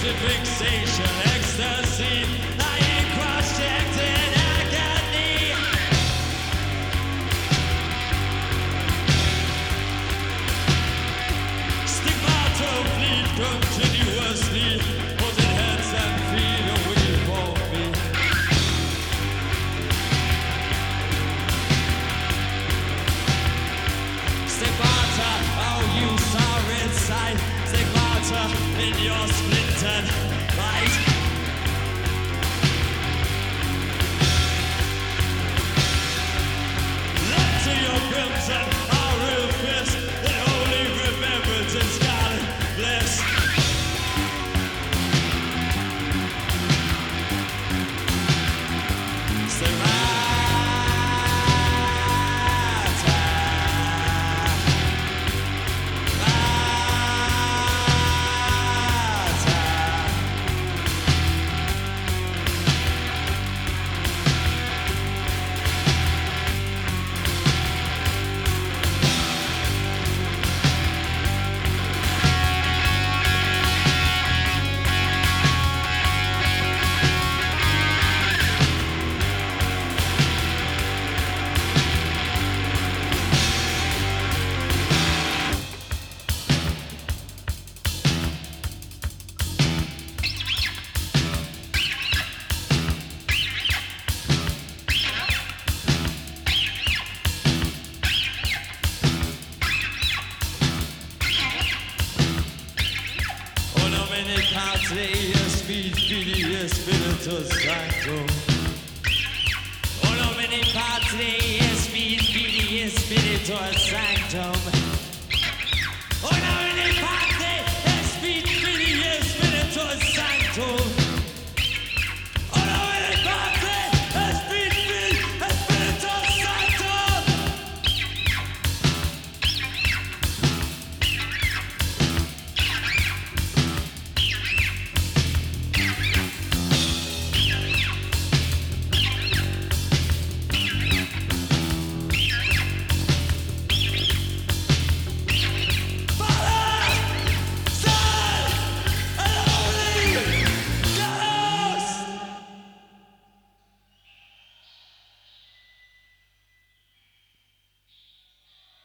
Fixation, ecstasy. I in agony. Bleed continuously. Holding hands and feet away from me. Stigmata, oh you saw inside. Stigmata in your split. Amen. Espírito Santo. O nome de Pátria